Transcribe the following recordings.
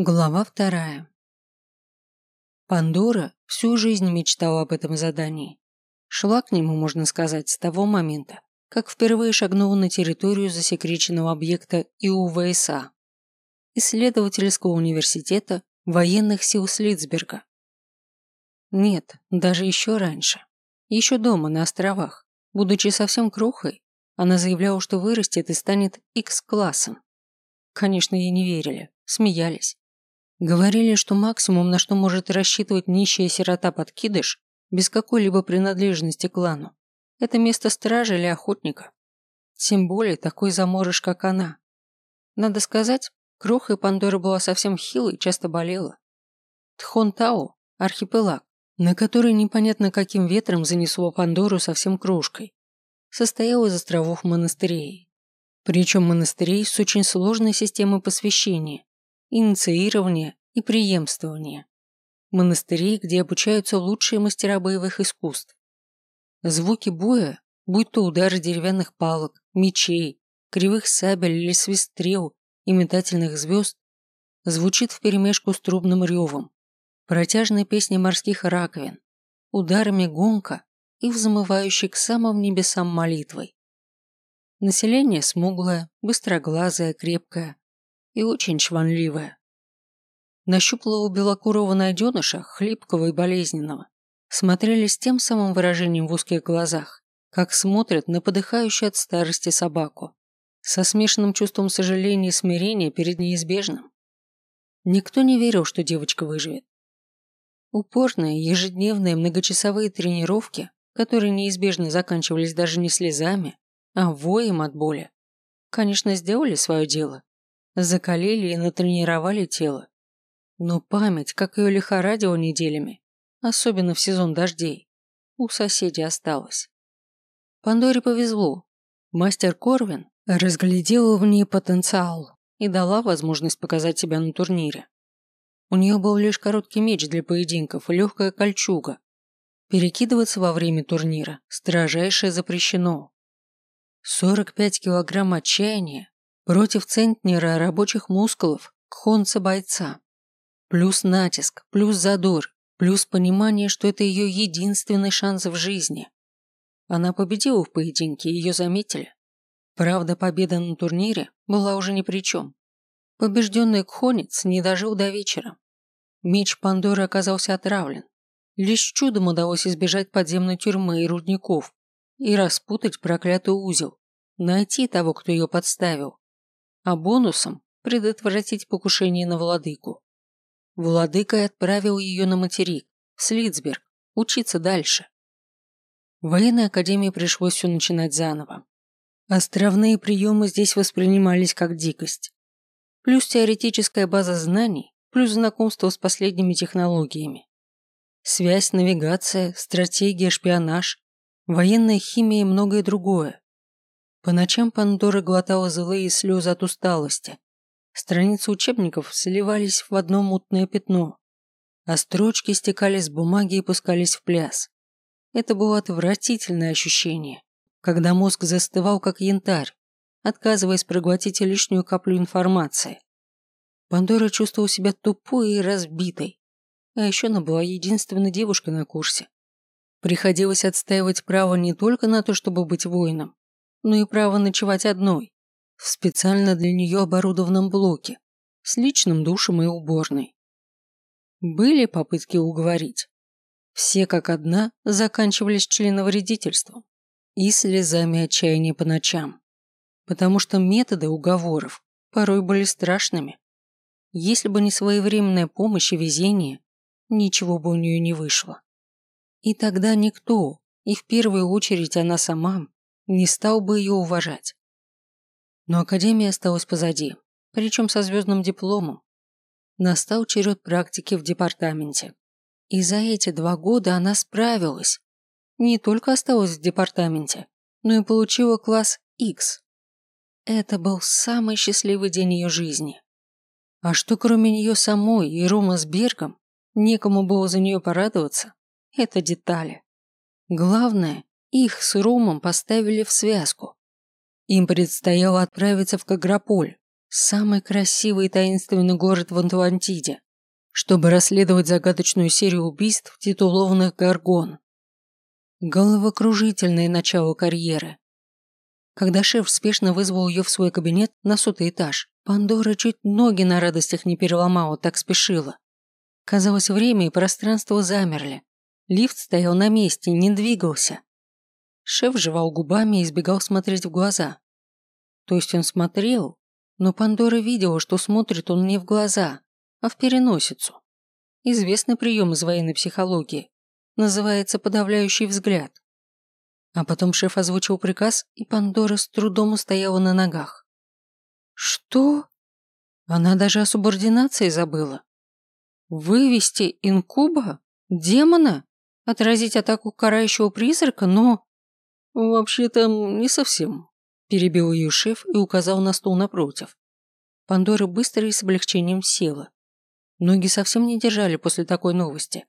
Глава вторая. Пандора всю жизнь мечтала об этом задании. Шла к нему, можно сказать, с того момента, как впервые шагнула на территорию засекреченного объекта ИУВСА, исследовательского университета военных сил Слицберга. Нет, даже еще раньше. Еще дома, на островах, будучи совсем крохой, она заявляла, что вырастет и станет X-классом. Конечно, ей не верили, смеялись. Говорили, что максимум, на что может рассчитывать нищая сирота-подкидыш, без какой-либо принадлежности к клану, это место стража или охотника. Тем более такой заморыш, как она. Надо сказать, кроха и Пандора была совсем хилой и часто болела. Тхонтау – архипелаг, на который непонятно каким ветром занесло Пандору совсем крошкой, состоял из островов монастырей. Причем монастырей с очень сложной системой посвящения, инициирования и преемствования. Монастырей, где обучаются лучшие мастера боевых искусств. Звуки боя, будь то удары деревянных палок, мечей, кривых сабель или свист стрел и метательных звезд, звучит вперемешку с трубным ревом, протяжной песней морских раковин, ударами гонка и взмывающей к самым небесам молитвой. Население смуглое, быстроглазое, крепкое, и очень чванливая. Нащупала у белокурого найденыша, хлипкого и болезненного, смотрели с тем самым выражением в узких глазах, как смотрят на подыхающую от старости собаку, со смешанным чувством сожаления и смирения перед неизбежным. Никто не верил, что девочка выживет. Упорные, ежедневные, многочасовые тренировки, которые неизбежно заканчивались даже не слезами, а воем от боли, конечно, сделали свое дело закалили и натренировали тело. Но память, как ее лихорадила неделями, особенно в сезон дождей, у соседей осталась. Пандоре повезло. Мастер Корвин разглядела в ней потенциал и дала возможность показать себя на турнире. У нее был лишь короткий меч для поединков и легкая кольчуга. Перекидываться во время турнира строжайше запрещено. 45 килограмм отчаяния Против центнера рабочих мускулов кхонца бойца. Плюс натиск, плюс задор, плюс понимание, что это ее единственный шанс в жизни. Она победила в поединке, ее заметили. Правда, победа на турнире была уже ни при чем. Побежденный кхонец не дожил до вечера. Меч Пандоры оказался отравлен. Лишь чудом удалось избежать подземной тюрьмы и рудников и распутать проклятый узел, найти того, кто ее подставил а бонусом предотвратить покушение на владыку. Владыка отправил ее на материк, в Слицберг, учиться дальше. В военной академии пришлось все начинать заново. Островные приемы здесь воспринимались как дикость. Плюс теоретическая база знаний, плюс знакомство с последними технологиями. Связь, навигация, стратегия, шпионаж, военная химия и многое другое. По ночам Пандора глотала злые слезы от усталости. Страницы учебников сливались в одно мутное пятно, а строчки стекали с бумаги и пускались в пляс. Это было отвратительное ощущение, когда мозг застывал как янтарь, отказываясь проглотить лишнюю каплю информации. Пандора чувствовала себя тупой и разбитой, а еще она была единственной девушкой на курсе. Приходилось отстаивать право не только на то, чтобы быть воином, но и право ночевать одной, в специально для нее оборудованном блоке, с личным душем и уборной. Были попытки уговорить. Все как одна заканчивались членовредительством и слезами отчаяния по ночам, потому что методы уговоров порой были страшными. Если бы не своевременная помощь и везение, ничего бы у нее не вышло. И тогда никто, и в первую очередь она сама, не стал бы ее уважать. Но Академия осталась позади, причем со звездным дипломом. Настал черед практики в департаменте. И за эти два года она справилась. Не только осталась в департаменте, но и получила класс X. Это был самый счастливый день ее жизни. А что кроме нее самой и Рома с Бергом, некому было за нее порадоваться, это детали. Главное, их с Ромом поставили в связку. Им предстояло отправиться в Кагрополь, самый красивый и таинственный город в Атлантиде, чтобы расследовать загадочную серию убийств титулованных Гаргон. Головокружительное начало карьеры. Когда шеф спешно вызвал ее в свой кабинет на сотый этаж, Пандора чуть ноги на радостях не переломала, так спешила. Казалось, время и пространство замерли. Лифт стоял на месте, не двигался. Шеф жевал губами и избегал смотреть в глаза. То есть он смотрел, но Пандора видела, что смотрит он не в глаза, а в переносицу. Известный прием из военной психологии. Называется подавляющий взгляд. А потом шеф озвучил приказ, и Пандора с трудом устояла на ногах. Что? Она даже о субординации забыла. Вывести инкуба? Демона? Отразить атаку карающего призрака? Но... Вообще-то не совсем. Перебил ее шеф и указал на стул напротив. Пандора быстро и с облегчением села. Ноги совсем не держали после такой новости.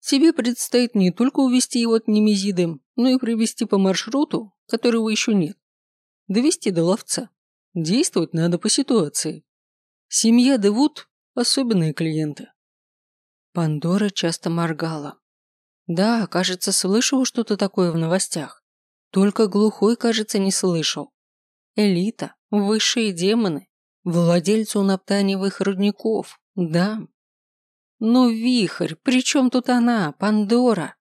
Тебе предстоит не только увести его от Немезиды, но и привести по маршруту, которого еще нет. Довести до ловца. Действовать надо по ситуации. Семья Девуд – особенные клиенты. Пандора часто моргала. Да, кажется, слышал что-то такое в новостях. Только глухой, кажется, не слышал. Элита, высшие демоны, владельцы унаптанивых рудников, да. Но вихрь, при чем тут она, Пандора?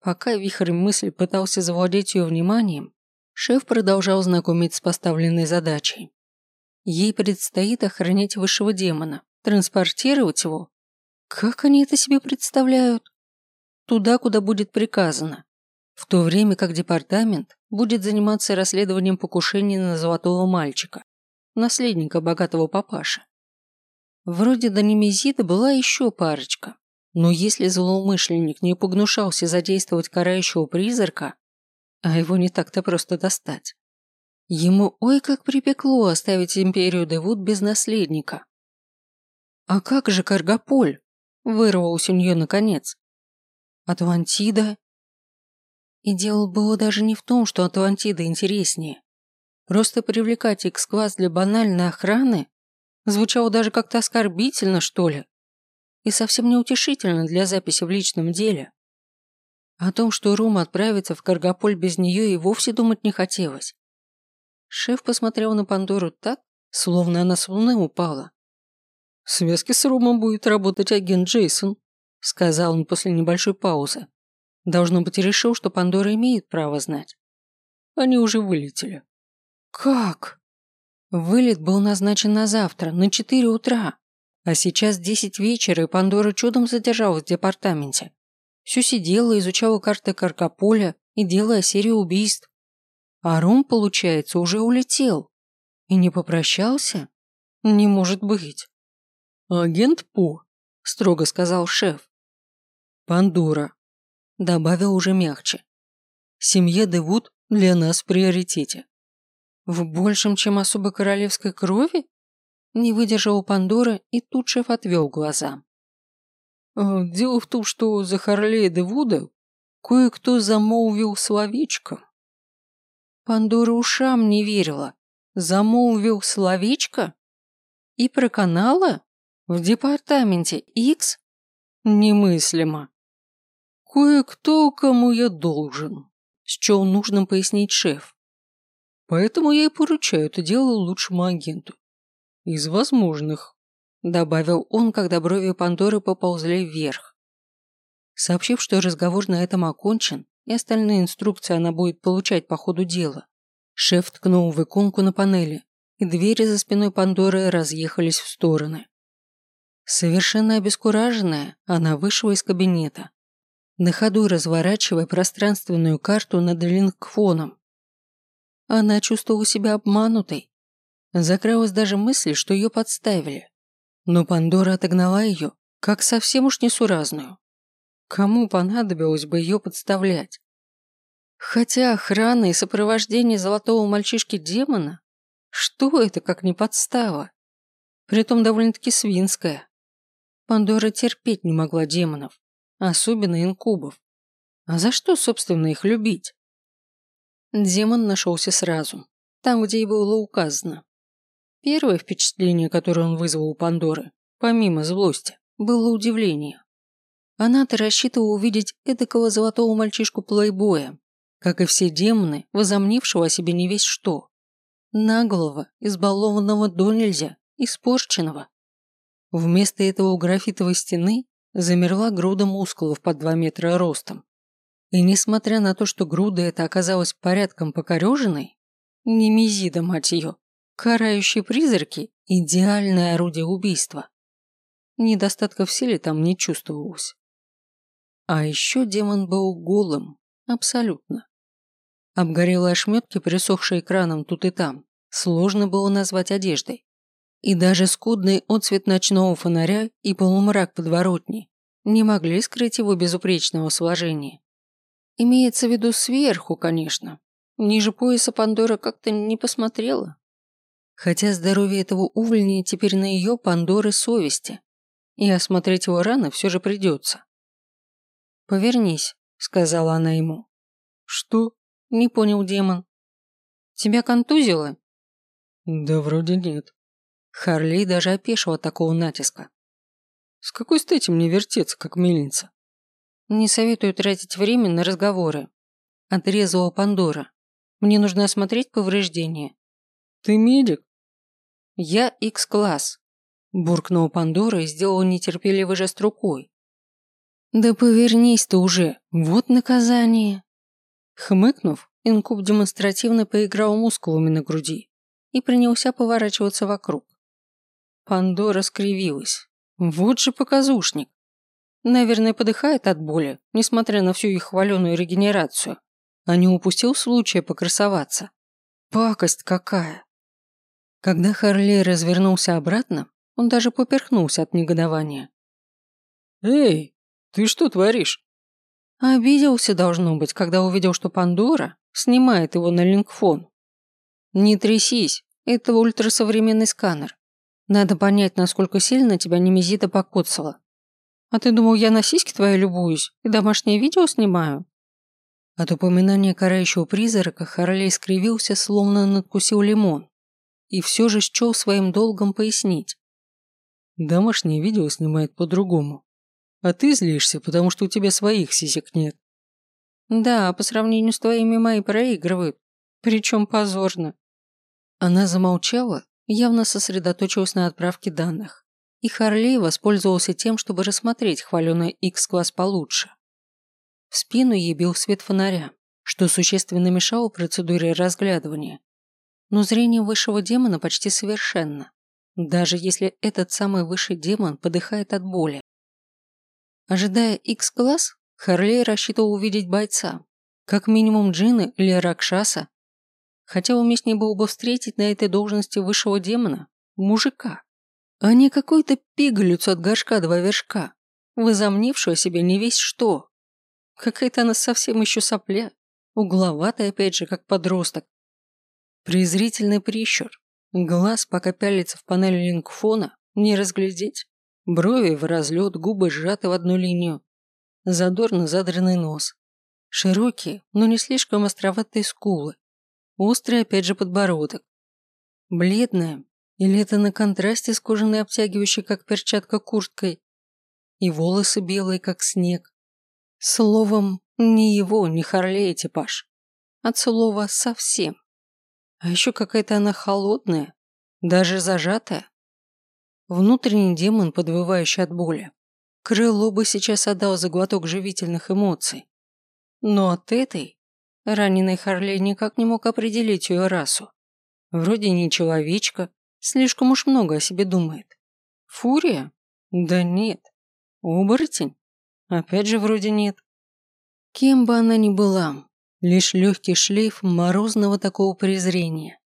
Пока вихрь мысли пытался завладеть ее вниманием, шеф продолжал знакомить с поставленной задачей. Ей предстоит охранять высшего демона, транспортировать его. Как они это себе представляют? Туда, куда будет приказано в то время как департамент будет заниматься расследованием покушения на золотого мальчика, наследника богатого папаши. Вроде до Немезида была еще парочка, но если злоумышленник не погнушался задействовать карающего призрака, а его не так-то просто достать, ему ой как припекло оставить империю Девуд без наследника. «А как же Каргополь?» – вырвалось у нее наконец. «Атлантида и дело было даже не в том, что Атлантида интереснее. Просто привлекать экскваз для банальной охраны звучало даже как-то оскорбительно, что ли. И совсем неутешительно для записи в личном деле. О том, что Рума отправится в Каргополь без нее, и вовсе думать не хотелось. Шеф посмотрел на Пандору так, словно она с луны упала. «В связке с Румом будет работать агент Джейсон», сказал он после небольшой паузы. Должно быть, решил, что Пандора имеет право знать. Они уже вылетели. Как? Вылет был назначен на завтра, на 4 утра. А сейчас 10 вечера, и Пандора чудом задержалась в департаменте. Все сидела, изучала карты Каркополя и делая серию убийств. А Ром, получается, уже улетел. И не попрощался? Не может быть. Агент По, строго сказал шеф. Пандора, добавил уже мягче. Семья Девуд для нас в приоритете. В большем, чем особо королевской крови? Не выдержал Пандора, и тут шеф отвел глаза. «Э, дело в том, что за Харлея Девуда кое-кто замолвил словечко. Пандора ушам не верила. Замолвил словечко? И про канала? В департаменте X? Немыслимо. Кое-кто, кому я должен, счел нужным пояснить шеф. Поэтому я и поручаю это дело лучшему агенту. Из возможных, добавил он, когда брови Пандоры поползли вверх. Сообщив, что разговор на этом окончен, и остальные инструкции она будет получать по ходу дела, шеф ткнул в иконку на панели, и двери за спиной Пандоры разъехались в стороны. Совершенно обескураженная, она вышла из кабинета на ходу разворачивая пространственную карту над лингфоном. Она чувствовала себя обманутой. Закралась даже мысль, что ее подставили. Но Пандора отогнала ее, как совсем уж несуразную. Кому понадобилось бы ее подставлять? Хотя охрана и сопровождение золотого мальчишки-демона, что это как не подстава? Притом довольно-таки свинская. Пандора терпеть не могла демонов особенно инкубов. А за что, собственно, их любить? Демон нашелся сразу, там, где и было указано. Первое впечатление, которое он вызвал у Пандоры, помимо злости, было удивление. Она-то рассчитывала увидеть эдакого золотого мальчишку-плейбоя, как и все демоны, возомнившего о себе не весь что. Наглого, избалованного до нельзя, испорченного. Вместо этого у графитовой стены замерла груда мускулов под два метра ростом. И несмотря на то, что груда эта оказалась порядком покореженной, немезида, мать ее, карающие призраки – идеальное орудие убийства. Недостатка в силе там не чувствовалось. А еще демон был голым, абсолютно. Обгорелые ошметки, присохшие экраном тут и там, сложно было назвать одеждой. И даже скудный отцвет ночного фонаря и полумрак подворотни не могли скрыть его безупречного сложения. Имеется в виду сверху, конечно. Ниже пояса Пандора как-то не посмотрела. Хотя здоровье этого увольня теперь на ее Пандоры совести. И осмотреть его раны все же придется. «Повернись», — сказала она ему. «Что?» — не понял демон. «Тебя контузило?» «Да вроде нет». Харли даже опешил от такого натиска. «С какой стати мне вертеться, как мельница?» «Не советую тратить время на разговоры», – отрезала Пандора. «Мне нужно осмотреть повреждения». «Ты медик?» «Я X-класс», – буркнула Пандора и сделала нетерпеливый жест рукой. «Да повернись ты уже, вот наказание». Хмыкнув, инкуб демонстративно поиграл мускулами на груди и принялся поворачиваться вокруг. Пандора скривилась. Вот же показушник. Наверное, подыхает от боли, несмотря на всю их хваленую регенерацию. А не упустил случая покрасоваться. Пакость какая! Когда Харлей развернулся обратно, он даже поперхнулся от негодования. «Эй, ты что творишь?» Обиделся, должно быть, когда увидел, что Пандора снимает его на линкфон. «Не трясись, это ультрасовременный сканер. Надо понять, насколько сильно тебя немезида покоцала. А ты думал, я на сиськи твои любуюсь и домашнее видео снимаю?» От упоминания карающего призрака Харлей скривился, словно надкусил лимон, и все же счел своим долгом пояснить. «Домашнее видео снимает по-другому. А ты злишься, потому что у тебя своих сисек нет». «Да, по сравнению с твоими мои проигрывают. Причем позорно». Она замолчала, явно сосредоточилась на отправке данных, и Харлей воспользовался тем, чтобы рассмотреть хваленый X-класс получше. В спину ей бил свет фонаря, что существенно мешало процедуре разглядывания. Но зрение высшего демона почти совершенно, даже если этот самый высший демон подыхает от боли. Ожидая X-класс, Харлей рассчитывал увидеть бойца, как минимум Джина или Ракшаса, Хотя уместнее было бы встретить на этой должности высшего демона мужика, а не какой-то пигалицу от горшка два вершка, возомнившую себе не весь что. Какая-то она совсем еще сопля, угловатая опять же, как подросток. Презрительный прищур, глаз пока пялится в панель лингфона, не разглядеть. Брови в разлет, губы сжаты в одну линию. Задорно задранный нос. Широкие, но не слишком островатые скулы. Острый опять же подбородок. Бледная, или это на контрасте с кожаной обтягивающей, как перчатка, курткой. И волосы белые, как снег. Словом, не его, не Харлея типаж. От слова совсем. А еще какая-то она холодная, даже зажатая. Внутренний демон, подвывающий от боли. Крыло бы сейчас отдал за глоток живительных эмоций. Но от этой Раненый Харлей никак не мог определить ее расу. Вроде не человечка, слишком уж много о себе думает. Фурия? Да нет. Оборотень? Опять же вроде нет. Кем бы она ни была, лишь легкий шлейф морозного такого презрения.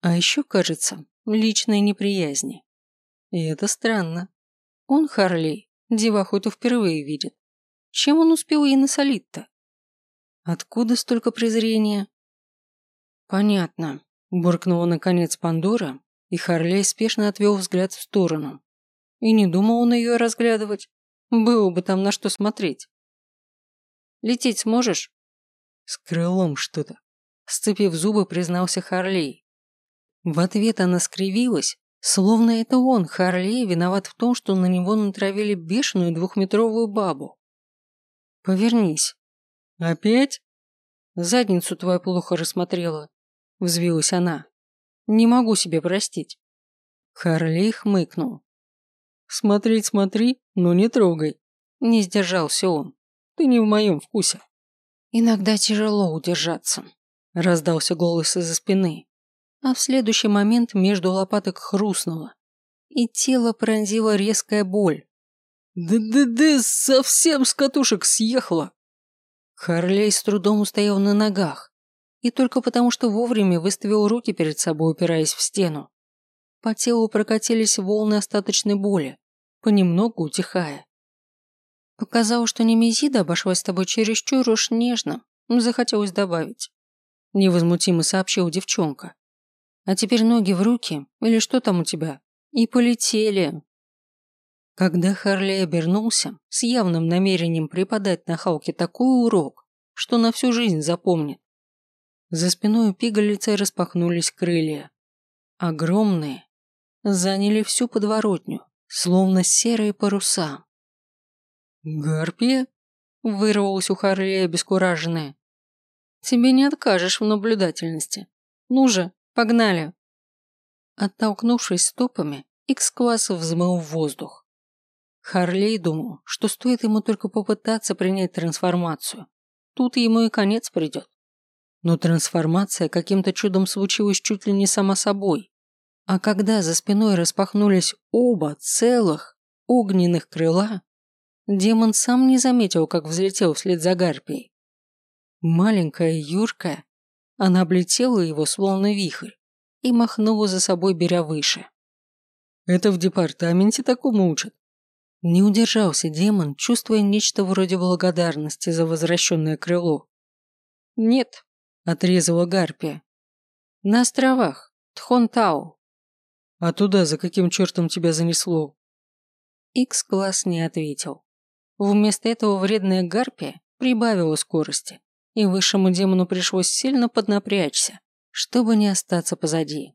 А еще, кажется, личной неприязни. И это странно. Он, Харлей, деваху-то впервые видит. Чем он успел ей насолить-то? Откуда столько презрения? Понятно. Буркнула наконец Пандора, и Харлей спешно отвел взгляд в сторону. И не думал он ее разглядывать. Было бы там на что смотреть. Лететь сможешь? С крылом что-то. Сцепив зубы, признался Харлей. В ответ она скривилась, словно это он, Харлей, виноват в том, что на него натравили бешеную двухметровую бабу. «Повернись». «Опять?» «Задницу твою плохо рассмотрела», – взвилась она. «Не могу себе простить». Харлей хмыкнул. «Смотреть смотри, но не трогай», – не сдержался он. «Ты не в моем вкусе». «Иногда тяжело удержаться», – раздался голос из-за спины а в следующий момент между лопаток хрустнуло, и тело пронзила резкая боль. «Да-да-да, совсем с катушек съехала!» Харлей с трудом устоял на ногах, и только потому, что вовремя выставил руки перед собой, упираясь в стену. По телу прокатились волны остаточной боли, понемногу утихая. Показалось, что Немезида обошлась с тобой чересчур уж нежно, захотелось добавить. Невозмутимо сообщила девчонка. А теперь ноги в руки, или что там у тебя, и полетели. Когда Харли обернулся, с явным намерением преподать на Халке такой урок, что на всю жизнь запомнит, за спиной у пигалицы распахнулись крылья. Огромные. Заняли всю подворотню, словно серые паруса. «Гарпия?» – вырвалась у Харлея обескураженная. «Тебе не откажешь в наблюдательности. Ну же, Погнали!» Оттолкнувшись стопами, Икс-класс взмыл в воздух. Харлей думал, что стоит ему только попытаться принять трансформацию. Тут ему и конец придет. Но трансформация каким-то чудом случилась чуть ли не сама собой. А когда за спиной распахнулись оба целых огненных крыла, демон сам не заметил, как взлетел вслед за гарпией. Маленькая, юркая, она облетела его, словно вихрь, и махнула за собой, беря выше. «Это в департаменте такому учат?» Не удержался демон, чувствуя нечто вроде благодарности за возвращенное крыло. «Нет», – отрезала Гарпия. «На островах, Тхонтау». «А туда за каким чертом тебя занесло?» Икс-класс не ответил. Вместо этого вредная Гарпия прибавила скорости и высшему демону пришлось сильно поднапрячься, чтобы не остаться позади.